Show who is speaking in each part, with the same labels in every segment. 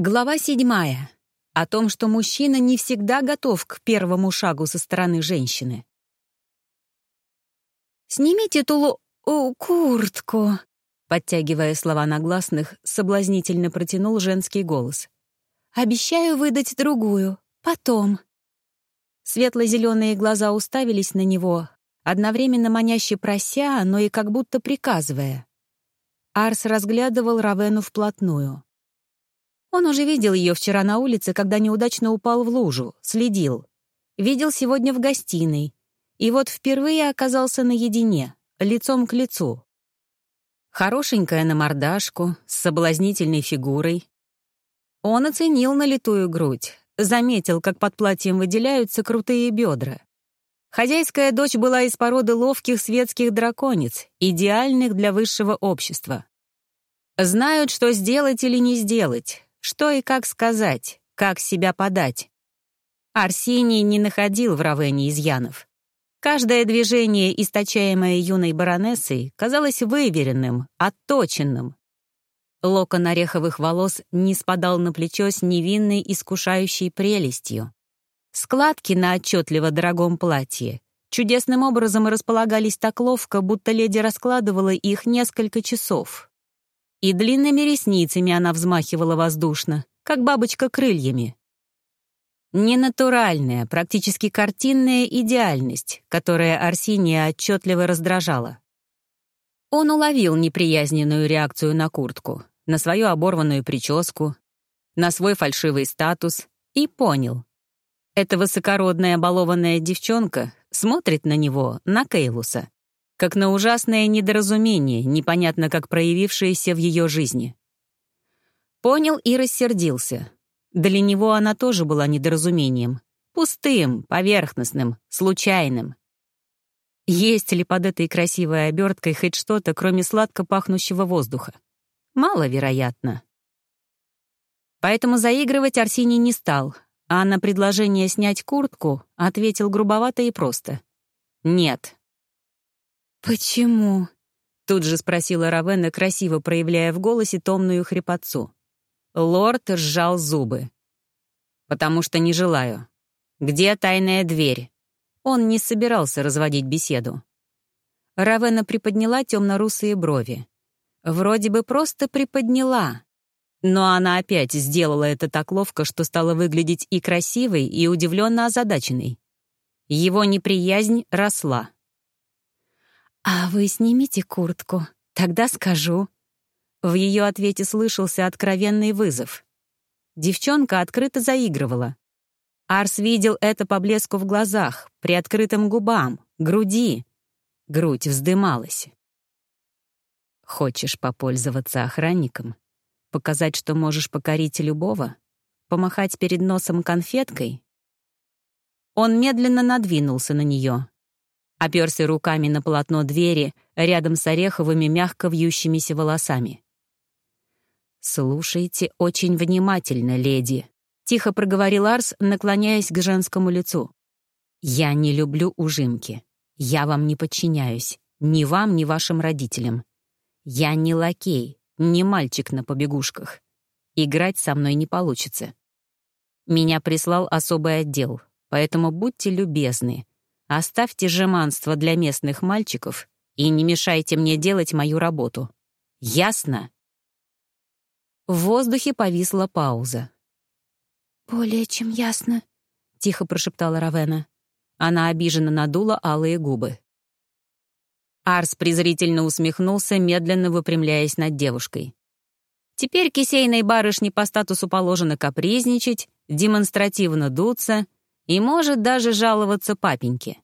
Speaker 1: Глава седьмая. О том, что мужчина не всегда готов к первому шагу со стороны женщины. «Снимите тулу... О, куртку», подтягивая слова на гласных, соблазнительно протянул женский голос. «Обещаю выдать другую. Потом». Светло-зеленые глаза уставились на него, одновременно маняще прося, но и как будто приказывая. Арс разглядывал Равену вплотную. Он уже видел ее вчера на улице, когда неудачно упал в лужу, следил. Видел сегодня в гостиной. И вот впервые оказался наедине, лицом к лицу. Хорошенькая на мордашку, с соблазнительной фигурой. Он оценил налитую грудь, заметил, как под платьем выделяются крутые бедра. Хозяйская дочь была из породы ловких светских драконец, идеальных для высшего общества. Знают, что сделать или не сделать, что и как сказать, как себя подать. Арсений не находил в Равене изъянов. Каждое движение, источаемое юной баронессой, казалось выверенным, отточенным. Локон ореховых волос не спадал на плечо с невинной искушающей прелестью. Складки на отчетливо дорогом платье чудесным образом располагались так ловко, будто леди раскладывала их несколько часов. И длинными ресницами она взмахивала воздушно, как бабочка крыльями. Ненатуральная, практически картинная идеальность, которая Арсения отчетливо раздражала. Он уловил неприязненную реакцию на куртку, на свою оборванную прическу, на свой фальшивый статус и понял. Эта высокородная балованная девчонка смотрит на него, на Кейлуса, как на ужасное недоразумение, непонятно как проявившееся в ее жизни. Понял и рассердился. Для него она тоже была недоразумением. Пустым, поверхностным, случайным. Есть ли под этой красивой оберткой хоть что-то, кроме сладко пахнущего воздуха? Маловероятно. Поэтому заигрывать Арсений не стал, а на предложение снять куртку ответил грубовато и просто. «Нет».
Speaker 2: «Почему?»
Speaker 1: — тут же спросила Равена, красиво проявляя в голосе томную хрипотцу. Лорд сжал зубы. «Потому что не желаю. Где тайная дверь?» Он не собирался разводить беседу. Равена приподняла темно-русые брови. Вроде бы просто приподняла, но она опять сделала это так ловко, что стала выглядеть и красивой, и удивленно озадаченной. Его неприязнь росла.
Speaker 2: «А вы снимите куртку, тогда скажу».
Speaker 1: В ее ответе слышался откровенный вызов. Девчонка открыто заигрывала. Арс видел это по блеску в глазах, при открытом губам, груди. Грудь вздымалась. «Хочешь попользоваться охранником?» Показать, что можешь покорить любого? Помахать перед носом конфеткой? Он медленно надвинулся на нее. Оперся руками на полотно двери рядом с ореховыми мягко вьющимися волосами. «Слушайте очень внимательно, леди», — тихо проговорил Арс, наклоняясь к женскому лицу. «Я не люблю ужимки. Я вам не подчиняюсь. Ни вам, ни вашим родителям. Я не лакей, не мальчик на побегушках. Играть со мной не получится. Меня прислал особый отдел, поэтому будьте любезны. Оставьте жеманство для местных мальчиков и не мешайте мне делать мою работу. Ясно?» В воздухе повисла пауза.
Speaker 2: «Более чем ясно», — тихо прошептала Равена.
Speaker 1: Она обиженно надула алые губы. Арс презрительно усмехнулся, медленно выпрямляясь над девушкой. Теперь кисейной барышне по статусу положено капризничать, демонстративно дуться и может даже жаловаться папеньке.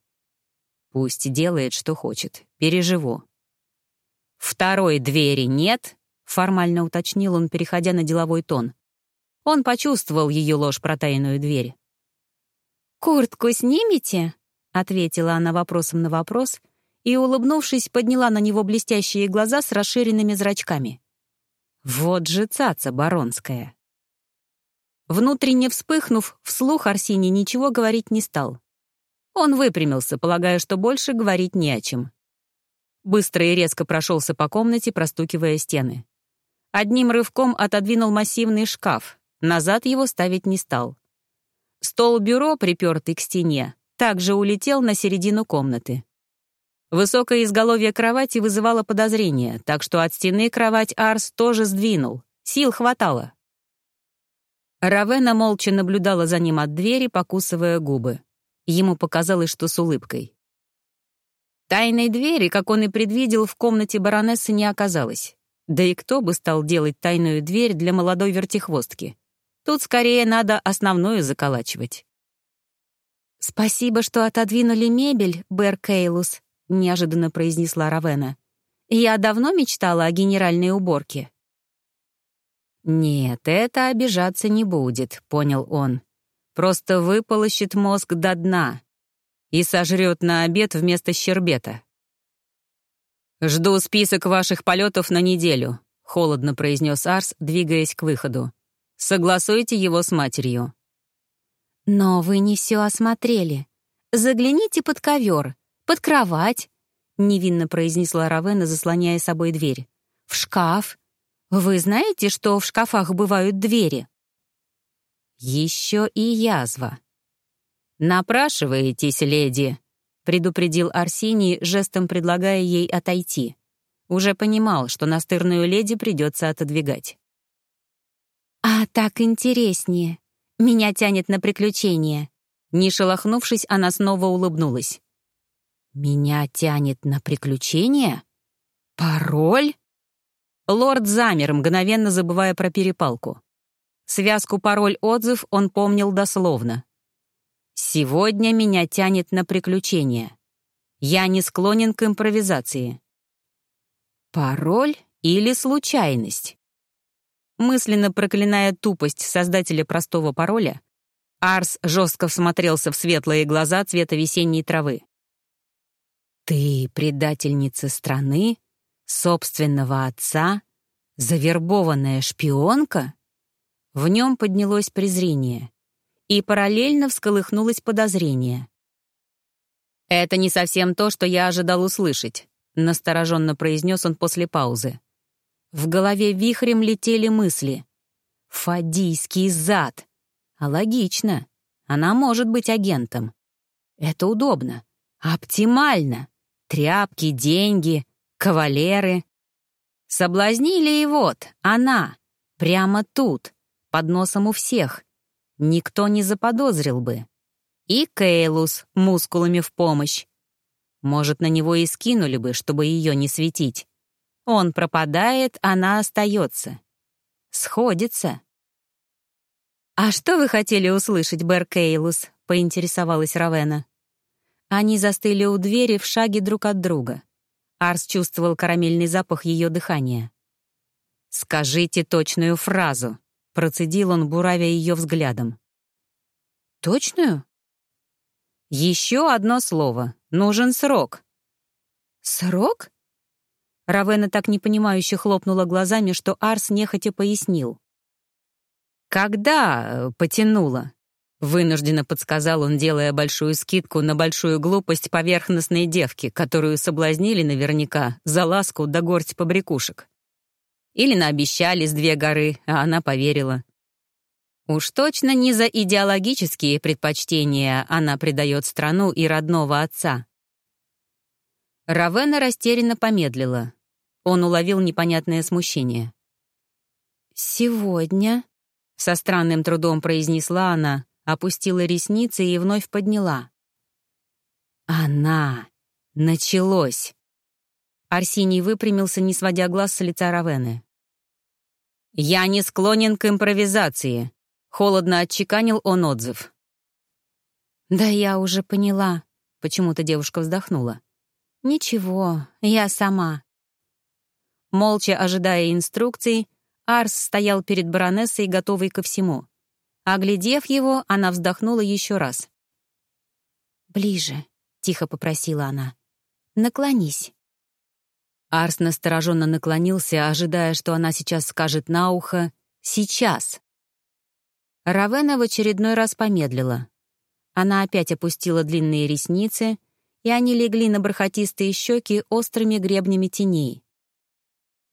Speaker 1: Пусть делает, что хочет. Переживу. «Второй двери нет», — формально уточнил он, переходя на деловой тон. Он почувствовал ее ложь про тайную дверь.
Speaker 2: «Куртку снимете?» — ответила она вопросом на вопрос — и, улыбнувшись, подняла на него блестящие глаза с расширенными зрачками.
Speaker 1: «Вот же цаца баронская!» Внутренне вспыхнув, вслух Арсений ничего говорить не стал. Он выпрямился, полагая, что больше говорить не о чем. Быстро и резко прошелся по комнате, простукивая стены. Одним рывком отодвинул массивный шкаф, назад его ставить не стал. Стол-бюро, припертый к стене, также улетел на середину комнаты. Высокое изголовье кровати вызывало подозрение, так что от стены кровать Арс тоже сдвинул. Сил хватало. Равена молча наблюдала за ним от двери, покусывая губы. Ему показалось, что с улыбкой. Тайной двери, как он и предвидел, в комнате баронессы не оказалось. Да и кто бы стал делать тайную дверь для молодой вертихвостки? Тут скорее надо основную заколачивать.
Speaker 2: «Спасибо, что отодвинули мебель, Бэр Кейлус», — неожиданно произнесла Равена. «Я давно мечтала о генеральной уборке».
Speaker 1: «Нет, это обижаться не будет», — понял он. «Просто выполощет мозг до дна и сожрет на обед вместо щербета». «Жду список ваших полетов на неделю», — холодно произнес Арс, двигаясь к выходу. «Согласуйте его с матерью».
Speaker 2: «Но вы не все осмотрели. Загляните под ковер, под кровать», — невинно произнесла Равена, заслоняя собой дверь. «В шкаф. Вы знаете, что в шкафах бывают двери?»
Speaker 1: «Еще и язва». «Напрашиваетесь, леди», — предупредил Арсений, жестом предлагая ей отойти. Уже понимал, что настырную леди придется отодвигать.
Speaker 2: «А так интереснее. Меня тянет на приключения».
Speaker 1: Не шелохнувшись, она снова улыбнулась. «Меня тянет на приключения? Пароль?» Лорд замер, мгновенно забывая про перепалку. Связку пароль-отзыв он помнил дословно. «Сегодня меня тянет на приключения. Я не склонен к импровизации». Пароль или случайность? Мысленно проклиная тупость создателя простого пароля, Арс жестко всмотрелся в светлые глаза цвета весенней травы. «Ты предательница страны, собственного отца, завербованная шпионка?» В нем поднялось презрение, и параллельно всколыхнулось подозрение. «Это не совсем то, что я ожидал услышать», — настороженно произнес он после паузы. В голове вихрем летели мысли. «Фадийский зад!» А логично. Она может быть агентом. Это удобно. Оптимально. Тряпки, деньги, кавалеры. Соблазнили и вот, она, прямо тут, под носом у всех. Никто не заподозрил бы. И Кейлус мускулами в помощь. Может, на него и скинули бы, чтобы ее не светить. Он пропадает, она остается. Сходится. «А что вы хотели услышать, Бэр Кейлус?» — поинтересовалась Равена. Они застыли у двери в шаге друг от друга. Арс чувствовал карамельный запах ее дыхания. «Скажите точную фразу», — процедил он, буравя ее взглядом. «Точную?» «Еще одно слово. Нужен срок».
Speaker 2: «Срок?»
Speaker 1: Равена так непонимающе хлопнула глазами, что Арс нехотя пояснил. «Когда э, потянула?» Вынужденно подсказал он, делая большую скидку на большую глупость поверхностной девки, которую соблазнили наверняка за ласку до горсть побрякушек. Или наобещали с две горы, а она поверила. Уж точно не за идеологические предпочтения она предает страну и родного отца. Равена растерянно помедлила. Он уловил непонятное смущение.
Speaker 2: «Сегодня», — со странным трудом произнесла она, опустила ресницы и вновь подняла.
Speaker 1: «Она! Началось!» Арсений выпрямился, не сводя глаз с лица Равены. «Я не склонен к импровизации», — холодно отчеканил он отзыв.
Speaker 2: «Да я уже поняла», — почему-то девушка вздохнула. «Ничего, я сама».
Speaker 1: Молча ожидая инструкций, Арс стоял перед баронессой, готовый ко всему. Оглядев его, она вздохнула еще раз.
Speaker 2: «Ближе», — тихо попросила она. «Наклонись».
Speaker 1: Арс настороженно наклонился, ожидая, что она сейчас скажет на ухо «сейчас». Равена в очередной раз помедлила. Она опять опустила длинные ресницы, и они легли на бархатистые щеки острыми гребнями теней.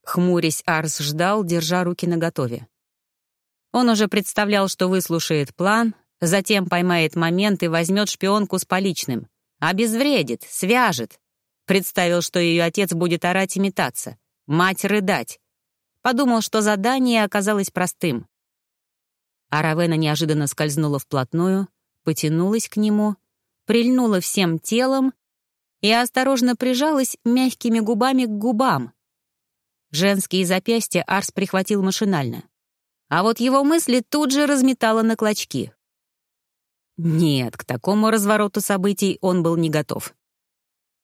Speaker 1: Хмурясь, Арс ждал, держа руки наготове. Он уже представлял, что выслушает план, затем поймает момент и возьмет шпионку с поличным. Обезвредит, свяжет. Представил, что ее отец будет орать и метаться, мать рыдать. Подумал, что задание оказалось простым. А Равена неожиданно скользнула вплотную, потянулась к нему, прильнула всем телом и осторожно прижалась мягкими губами к губам. Женские запястья Арс прихватил машинально. А вот его мысли тут же разметало на клочки. Нет, к такому развороту событий он был не готов.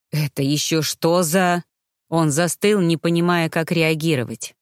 Speaker 1: «Это еще что за...» Он застыл, не понимая, как реагировать.